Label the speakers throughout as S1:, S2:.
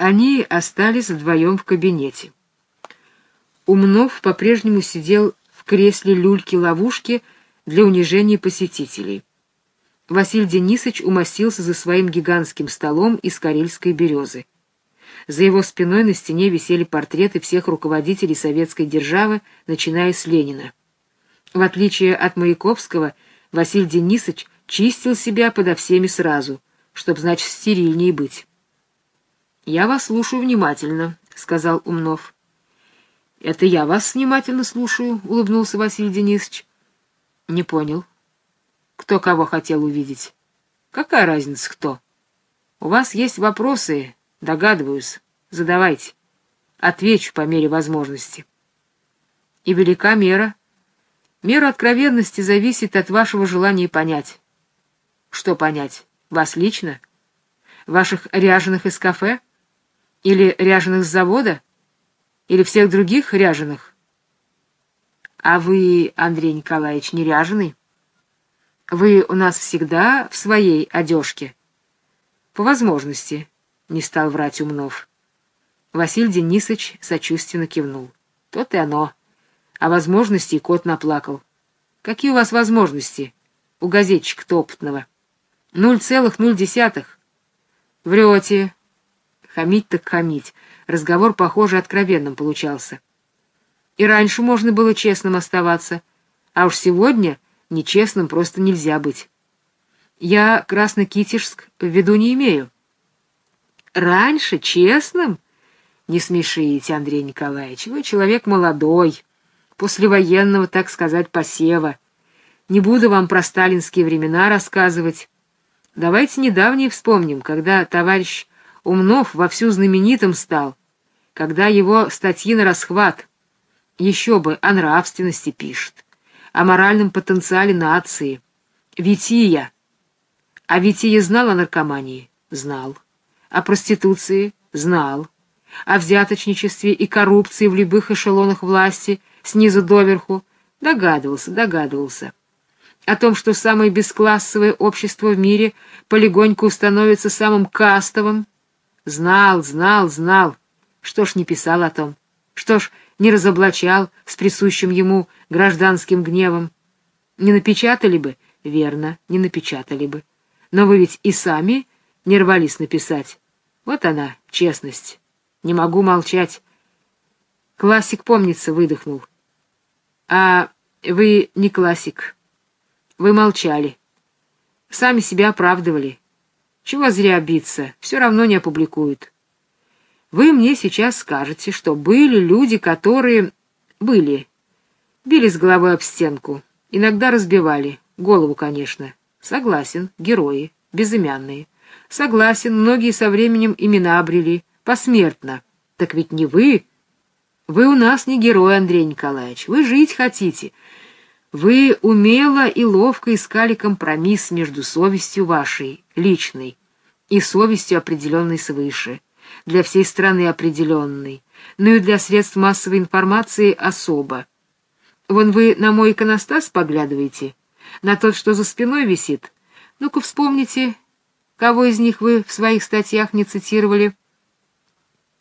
S1: Они остались вдвоем в кабинете. Умнов по-прежнему сидел в кресле люльки-ловушки для унижения посетителей. Василий Денисович умостился за своим гигантским столом из карельской березы. За его спиной на стене висели портреты всех руководителей советской державы, начиная с Ленина. В отличие от Маяковского, Василий Денисович чистил себя подо всеми сразу, чтобы, значит, стерильнее быть. «Я вас слушаю внимательно», — сказал Умнов. «Это я вас внимательно слушаю», — улыбнулся Василий Денисович. «Не понял. Кто кого хотел увидеть? Какая разница, кто? У вас есть вопросы, догадываюсь. Задавайте. Отвечу по мере возможности». «И велика мера. Мера откровенности зависит от вашего желания понять». «Что понять? Вас лично? Ваших ряженых из кафе?» Или ряженых с завода? Или всех других ряженых? А вы, Андрей Николаевич, не ряженый? Вы у нас всегда в своей одежке? По возможности, не стал врать Умнов. Василий Денисович сочувственно кивнул. То-то и оно. О возможности кот наплакал. Какие у вас возможности? У газетчика-то опытного. Нуль целых нуль десятых. Врете, Хамить так хамить. Разговор, похоже, откровенным получался. И раньше можно было честным оставаться, а уж сегодня нечестным просто нельзя быть. Я Краснокитежск в виду не имею. Раньше честным? Не смешите, Андрей Николаевич, вы человек молодой, послевоенного, так сказать, посева. Не буду вам про сталинские времена рассказывать. Давайте недавние вспомним, когда товарищ Умнов вовсю знаменитым стал, когда его статьи на расхват. Еще бы о нравственности пишет, о моральном потенциале нации. Вития. А Вития знал о наркомании? Знал. О проституции? Знал. О взяточничестве и коррупции в любых эшелонах власти, снизу доверху? Догадывался, догадывался. О том, что самое бесклассовое общество в мире полегоньку становится самым кастовым, Знал, знал, знал. Что ж не писал о том? Что ж не разоблачал с присущим ему гражданским гневом? Не напечатали бы? Верно, не напечатали бы. Но вы ведь и сами не рвались написать. Вот она, честность. Не могу молчать. Классик, помнится, выдохнул. А вы не классик. Вы молчали. Сами себя оправдывали. Чего зря биться, все равно не опубликуют. Вы мне сейчас скажете, что были люди, которые... Были. Били с головой об стенку. Иногда разбивали. Голову, конечно. Согласен, герои, безымянные. Согласен, многие со временем имена обрели. Посмертно. Так ведь не вы. Вы у нас не герой, Андрей Николаевич. Вы жить хотите. Вы умело и ловко искали компромисс между совестью вашей, личной, и совестью, определенной свыше, для всей страны определенной, но и для средств массовой информации особо. Вон вы на мой иконостас поглядываете, на тот, что за спиной висит. Ну-ка вспомните, кого из них вы в своих статьях не цитировали.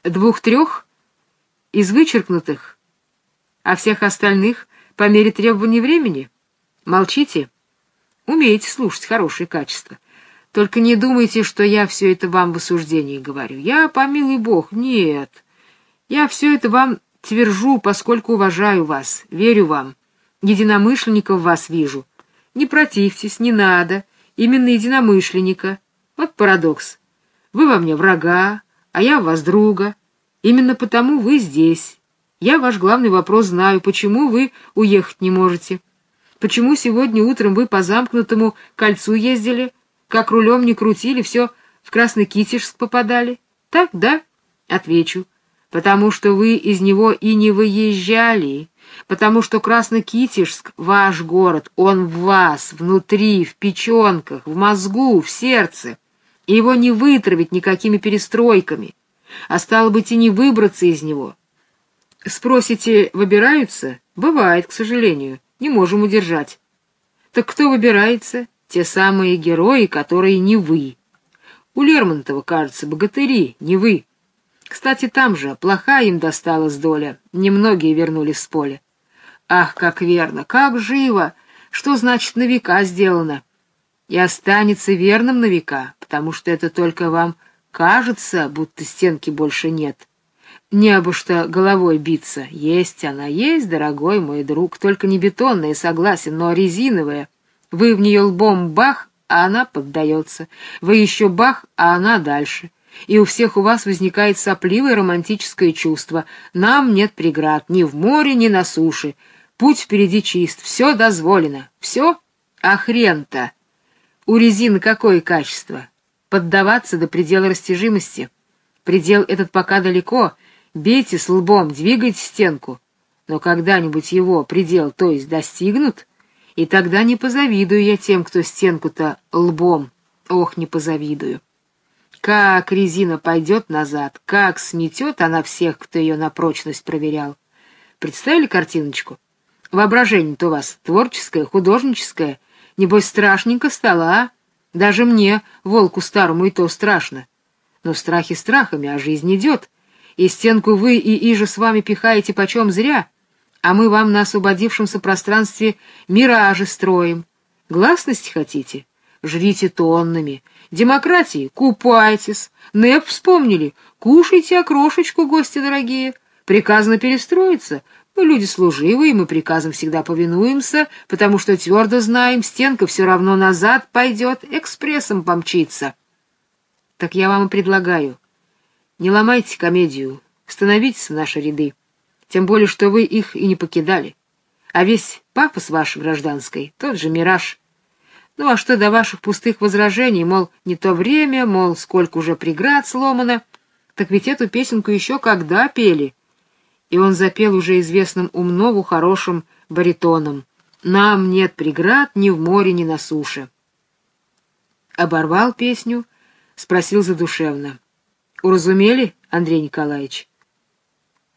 S1: Двух-трех из вычеркнутых, а всех остальных по мере требований времени? Молчите? Умеете слушать хорошее качество. Только не думайте, что я все это вам в осуждении говорю. Я, помилуй бог, нет. Я все это вам твержу, поскольку уважаю вас, верю вам. Единомышленников вас вижу. Не противьтесь, не надо. Именно единомышленника. Вот парадокс. Вы во мне врага, а я в вас друга. Именно потому вы здесь. Я ваш главный вопрос знаю, почему вы уехать не можете? Почему сегодня утром вы по замкнутому кольцу ездили, как рулем не крутили, все в Красный Китежск попадали? Так, да? Отвечу. Потому что вы из него и не выезжали, потому что Краснокитежск — ваш город, он в вас, внутри, в печенках, в мозгу, в сердце, и его не вытравить никакими перестройками, а стало быть и не выбраться из него. Спросите, выбираются? Бывает, к сожалению. Не можем удержать. Так кто выбирается? Те самые герои, которые не вы. У Лермонтова, кажется, богатыри, не вы. Кстати, там же плохая им досталась доля, немногие вернулись с поля. Ах, как верно, как живо! Что значит на века сделано? И останется верным на века, потому что это только вам кажется, будто стенки больше нет. Не обо что головой биться. Есть она, есть, дорогой мой друг, только не бетонная, согласен, но резиновая. Вы в нее лбом бах, а она поддается. Вы еще бах, а она дальше и у всех у вас возникает сопливое романтическое чувство. Нам нет преград ни в море, ни на суше. Путь впереди чист, все дозволено. Все? А хрен-то! У резины какое качество? Поддаваться до предела растяжимости. Предел этот пока далеко. Бейте с лбом, двигайте стенку. Но когда-нибудь его предел, то есть достигнут, и тогда не позавидую я тем, кто стенку-то лбом. Ох, не позавидую. Как резина пойдет назад, как сметет она всех, кто ее на прочность проверял. Представили картиночку? Воображение-то у вас творческое, художническое. Небось, страшненько стало, а? Даже мне, волку старому, и то страшно. Но страхи страхами, а жизнь идет. И стенку вы и иже с вами пихаете почем зря, а мы вам на освободившемся пространстве миражи строим. Гласности хотите? Жрите тоннами, Демократии купайтесь. НЭП вспомнили. Кушайте окрошечку, гости дорогие. Приказано перестроиться. Мы люди служивые, мы приказам всегда повинуемся, потому что твердо знаем, стенка все равно назад пойдет, экспрессом помчится. Так я вам и предлагаю. Не ломайте комедию, становитесь в наши ряды. Тем более, что вы их и не покидали. А весь папа ваш гражданской, тот же мираж — ну а что до ваших пустых возражений, мол, не то время, мол, сколько уже преград сломано, так ведь эту песенку еще когда пели? И он запел уже известным Умнову хорошим баритоном. «Нам нет преград ни в море, ни на суше». Оборвал песню, спросил задушевно. «Уразумели, Андрей Николаевич?»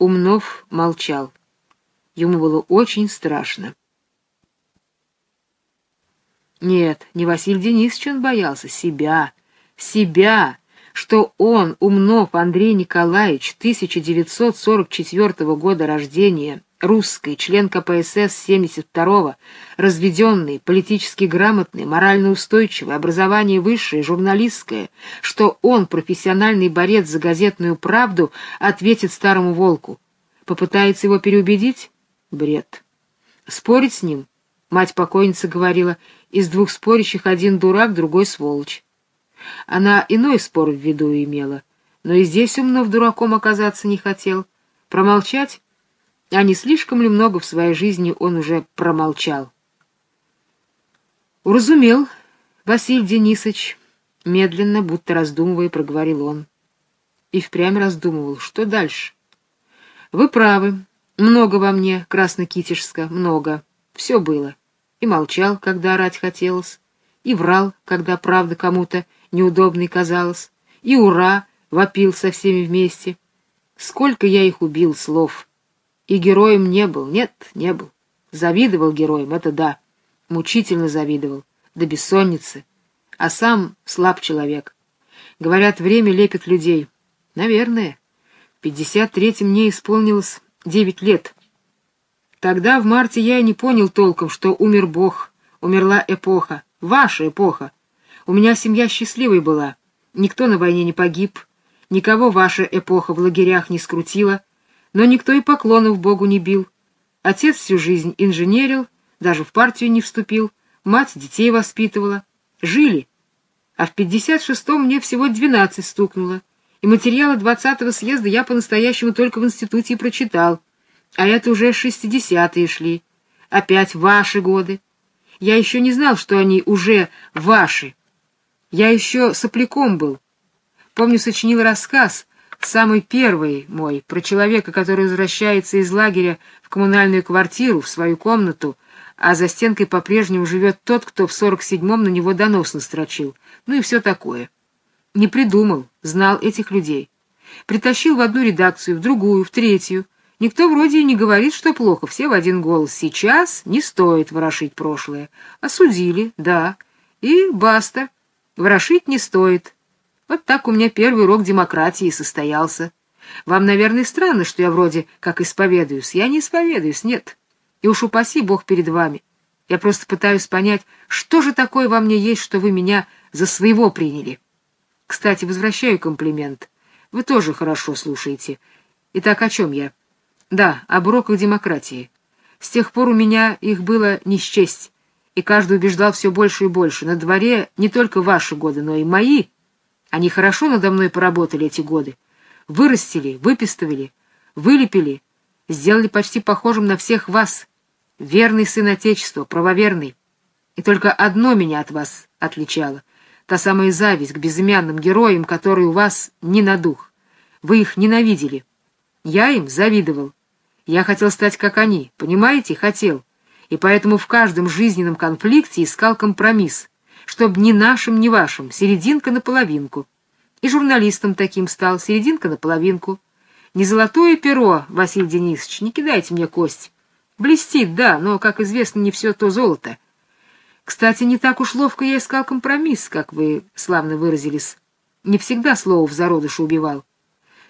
S1: Умнов молчал. Ему было очень страшно. Нет, не Василий Денисович он боялся, себя, себя, что он, Умнов Андрей Николаевич, 1944 года рождения, русский, член КПСС 72-го, разведенный, политически грамотный, морально устойчивый, образование высшее, журналистское, что он, профессиональный борец за газетную правду, ответит старому волку. Попытается его переубедить? Бред. Спорить с ним? Мать покойницы говорила — из двух спорящих один дурак, другой сволочь. Она иной спор в виду имела, но и здесь умно в дураком оказаться не хотел. Промолчать? А не слишком ли много в своей жизни он уже промолчал? Уразумел, Василий Денисович, медленно, будто раздумывая, проговорил он. И впрямь раздумывал, что дальше. Вы правы, много во мне, краснокитежска, много. Все было и молчал, когда орать хотелось, и врал, когда правда кому-то неудобной казалась, и ура вопил со всеми вместе. Сколько я их убил слов! И героем не был, нет, не был. Завидовал героям, это да, мучительно завидовал, до бессонницы, а сам слаб человек. Говорят, время лепит людей. Наверное. В пятьдесят третьем мне исполнилось девять лет — Тогда, в марте, я не понял толком, что умер Бог, умерла эпоха, ваша эпоха. У меня семья счастливой была, никто на войне не погиб, никого ваша эпоха в лагерях не скрутила, но никто и поклонов Богу не бил. Отец всю жизнь инженерил, даже в партию не вступил, мать детей воспитывала. Жили. А в пятьдесят шестом мне всего двенадцать стукнуло, и материалы двадцатого съезда я по-настоящему только в институте и прочитал — а это уже шестидесятые шли. Опять ваши годы. Я еще не знал, что они уже ваши. Я еще сопляком был. Помню, сочинил рассказ, самый первый мой, про человека, который возвращается из лагеря в коммунальную квартиру, в свою комнату, а за стенкой по-прежнему живет тот, кто в сорок седьмом на него донос настрочил. Ну и все такое. Не придумал, знал этих людей. Притащил в одну редакцию, в другую, в третью, Никто вроде и не говорит, что плохо, все в один голос. Сейчас не стоит ворошить прошлое. Осудили, да, и баста. Ворошить не стоит. Вот так у меня первый урок демократии состоялся. Вам, наверное, странно, что я вроде как исповедуюсь. Я не исповедуюсь, нет. И уж упаси Бог перед вами. Я просто пытаюсь понять, что же такое во мне есть, что вы меня за своего приняли. Кстати, возвращаю комплимент. Вы тоже хорошо слушаете. Итак, о чем я? Да, об уроках демократии. С тех пор у меня их было не счесть, и каждый убеждал все больше и больше. На дворе не только ваши годы, но и мои. Они хорошо надо мной поработали эти годы. Вырастили, выпистывали, вылепили, сделали почти похожим на всех вас. Верный сын Отечества, правоверный. И только одно меня от вас отличало — та самая зависть к безымянным героям, которые у вас не на дух. Вы их ненавидели. Я им завидовал. Я хотел стать как они, понимаете, хотел. И поэтому в каждом жизненном конфликте искал компромисс, чтобы ни нашим, ни вашим, серединка на половинку. И журналистом таким стал, серединка на половинку. Не золотое перо, Василий Денисович, не кидайте мне кость. Блестит, да, но, как известно, не все то золото. Кстати, не так уж ловко я искал компромисс, как вы славно выразились. Не всегда слово в зародыше убивал.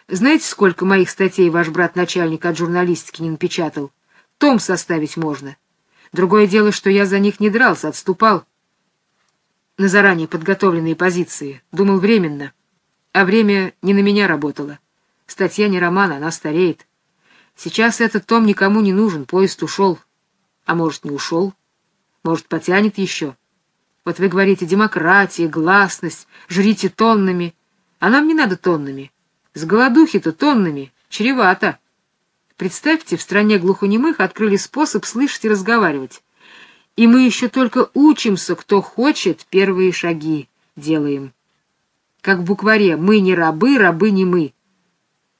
S1: Знаете, сколько моих статей ваш брат-начальник от журналистики не напечатал? Том составить можно. Другое дело, что я за них не дрался, отступал на заранее подготовленные позиции. Думал временно. А время не на меня работало. Статья не роман, она стареет. Сейчас этот том никому не нужен, поезд ушел. А может, не ушел? Может, потянет еще? Вот вы говорите, демократия, гласность, жрите тоннами. А нам не надо тоннами. С голодухи-то тоннами, чревато. Представьте, в стране глухонемых открыли способ слышать и разговаривать. И мы еще только учимся, кто хочет, первые шаги делаем. Как в букваре «мы не рабы, рабы не мы».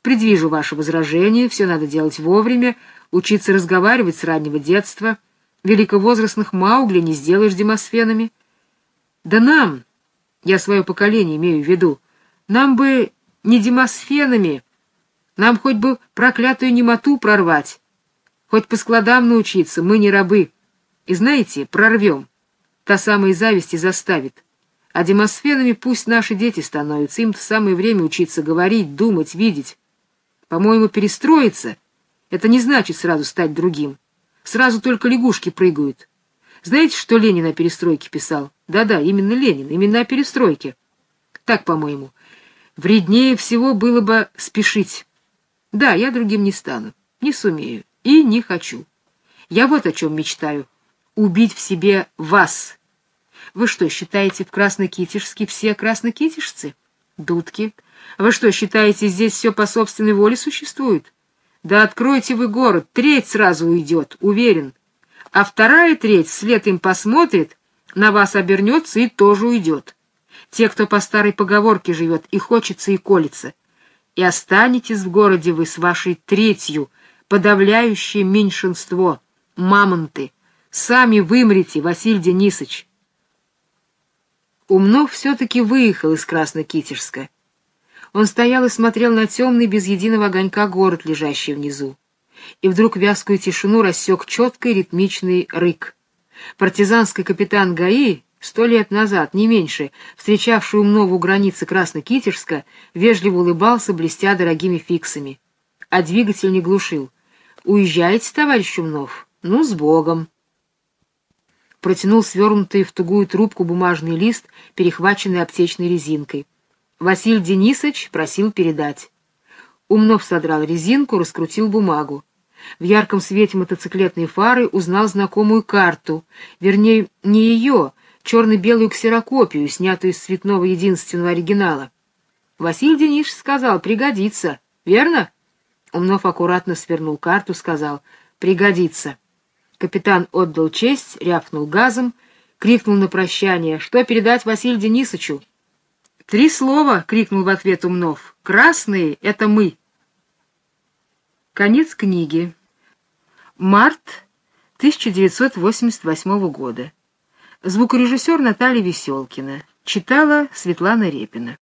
S1: Предвижу ваше возражение, все надо делать вовремя, учиться разговаривать с раннего детства. Великовозрастных Маугли не сделаешь демосфенами. Да нам, я свое поколение имею в виду, нам бы не демосфенами. Нам хоть бы проклятую немоту прорвать, хоть по складам научиться, мы не рабы. И знаете, прорвем. Та самая зависть и заставит. А демосфенами пусть наши дети становятся, им в самое время учиться говорить, думать, видеть. По-моему, перестроиться — это не значит сразу стать другим. Сразу только лягушки прыгают. Знаете, что Ленин о перестройке писал? Да-да, именно Ленин, именно о перестройке. Так, по-моему, Вреднее всего было бы спешить. Да, я другим не стану, не сумею и не хочу. Я вот о чем мечтаю — убить в себе вас. Вы что, считаете в Краснокитежске все краснокитежцы? Дудки. Вы что, считаете, здесь все по собственной воле существует? Да откройте вы город, треть сразу уйдет, уверен. А вторая треть вслед им посмотрит, на вас обернется и тоже уйдет те, кто по старой поговорке живет, и хочется, и колется. И останетесь в городе вы с вашей третью, подавляющее меньшинство, мамонты. Сами вымрете, Василий Денисович. Умнов все-таки выехал из Краснокитежска. Он стоял и смотрел на темный, без единого огонька город, лежащий внизу. И вдруг вязкую тишину рассек четкий ритмичный рык. Партизанский капитан ГАИ Сто лет назад, не меньше, встречавший Умнову у границы Краснокитежска, вежливо улыбался, блестя дорогими фиксами. А двигатель не глушил. «Уезжаете, товарищ Умнов? Ну, с Богом!» Протянул свернутый в тугую трубку бумажный лист, перехваченный аптечной резинкой. Василий Денисович просил передать. Умнов содрал резинку, раскрутил бумагу. В ярком свете мотоциклетной фары узнал знакомую карту, вернее, не ее, черно-белую ксерокопию, снятую из цветного единственного оригинала. Василий Денисович сказал, пригодится, верно? Умнов аккуратно свернул карту, сказал, пригодится. Капитан отдал честь, рявкнул газом, крикнул на прощание, что передать Василию Денисовичу? Три слова, крикнул в ответ Умнов. Красные — это мы. Конец книги. Март 1988 года. Звукорежиссер Наталья Веселкина. Читала Светлана Репина.